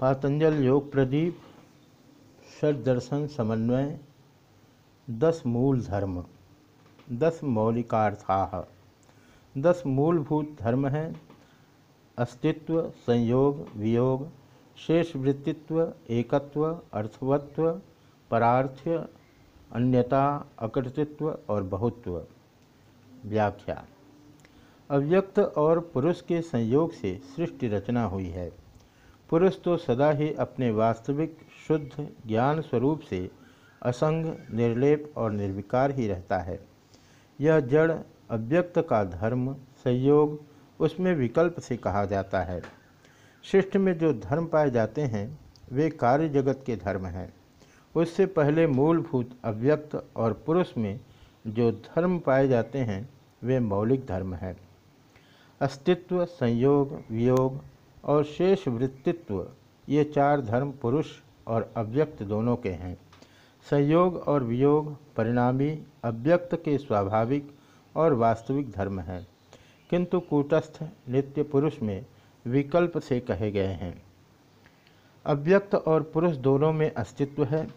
पातंजल योग प्रदीप षड दर्शन समन्वय, दस मूल धर्म, दस मौलिकार्था। दस मूलभूत धर्म हैं, अस्तित्व, संयोग, वियोग, शेष वृत्तित्व, एकत्व, अर्थवत्व परार्थ्य अन्यता अकृतित्व और बहुत्व। व्याख्या। अव्यक्त और पुरुष के संयोग से सृष्टि रचना हुई है। पुरुष तो सदा ही अपने वास्तविक शुद्ध ज्ञान स्वरूप से असंग, निर्लेप और निर्विकार ही रहता है। यह जड़ अव्यक्त का धर्म, संयोग, उसमें विकल्प से कहा जाता है। शिष्ट में जो धर्म पाए जाते हैं, वे कार्य जगत के धर्म हैं। उससे पहले मूलभूत अव्यक्त और पुरुष में जो धर्म पाए जाते हैं, वे मौलिक धर्म हैं। अस्तित्व, संयोग, वियोग और शेष वृत्तित्व, ये चार धर्म पुरुष और अव्यक्त दोनों के हैं। संयोग और वियोग परिणामी, अव्यक्त के स्वाभाविक और वास्तविक धर्म हैं। किंतु कूटस्थ नित्य पुरुष में विकल्प से कहे गए हैं। अव्यक्त और पुरुष दोनों में अस्तित्व है।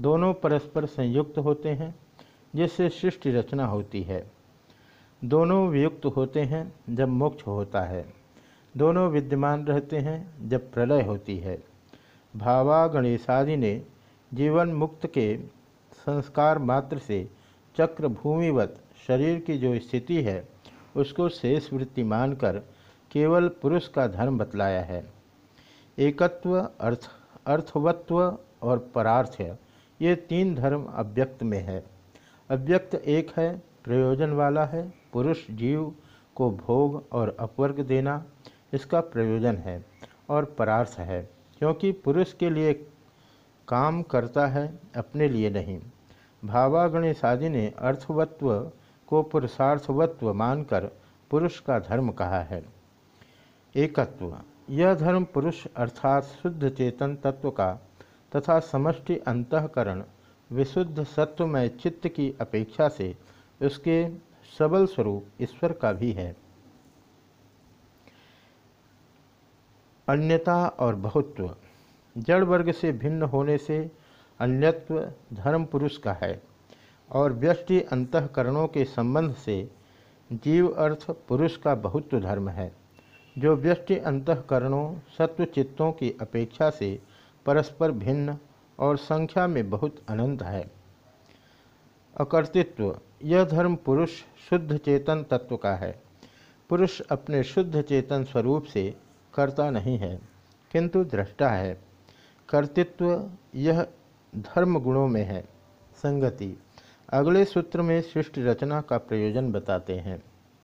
दोनों परस्पर संयुक्त होते हैं, जिससे सृष्टि रचना होती है। दोनों वियुक्त होते हैं जब मोक्ष होता है। दोनों विद्यमान रहते हैं जब प्रलय होती है। भावा गणेशादि ने जीवन मुक्त के संस्कार मात्र से चक्र भूमिवत शरीर की जो स्थिति है, उसको शेष वृत्ति मानकर केवल पुरुष का धर्म बतलाया है। एकत्व, अर्थ, अर्थवत्व और परार्थ्य ये तीन धर्म अव्यक्त में है। अव्यक्त एक है, प्रयोजन वाला है, पुरुष जीव को भोग और अपवर्ग देना। इसका प्रयोजन है और परार्थ है, क्योंकि पुरुष के लिए काम करता है, अपने लिए नहीं। भावागणेशादि ने अर्थवत्व को पुरुषार्थवत्व मानकर पुरुष का धर्म कहा है। एकत्व। यह धर्म पुरुष अर्थात शुद्ध चेतन तत्व का तथा समष्टि अंतकरण, विशुद्ध सत्वमय चित्त की अपेक्षा से उसके सबल स्वरूप ईश्वर का भी है। अन्यता और बहुत्व। जड़ वर्ग से भिन्न होने से अन्यत्व धर्म पुरुष का है और व्यष्टि अंतकरणों के संबंध से जीव अर्थ पुरुष का बहुत्व धर्म है। जो व्यष्टि अंतकरणों, सत्व चित्तों की अपेक्षा से परस्पर भिन्न और संख्या में बहुत अनंत है। अकर्तृत्व, यह धर्म पुरुष शुद्ध चेतन तत्व का है। पुरुष अपने शुद्ध चेतन स्वरूप से कर्ता नहीं है, किंतु दृष्टा है। कर्तृत्व यह धर्म गुणों में है। संगति। अगले सूत्र में सृष्टि रचना का प्रयोजन बताते हैं।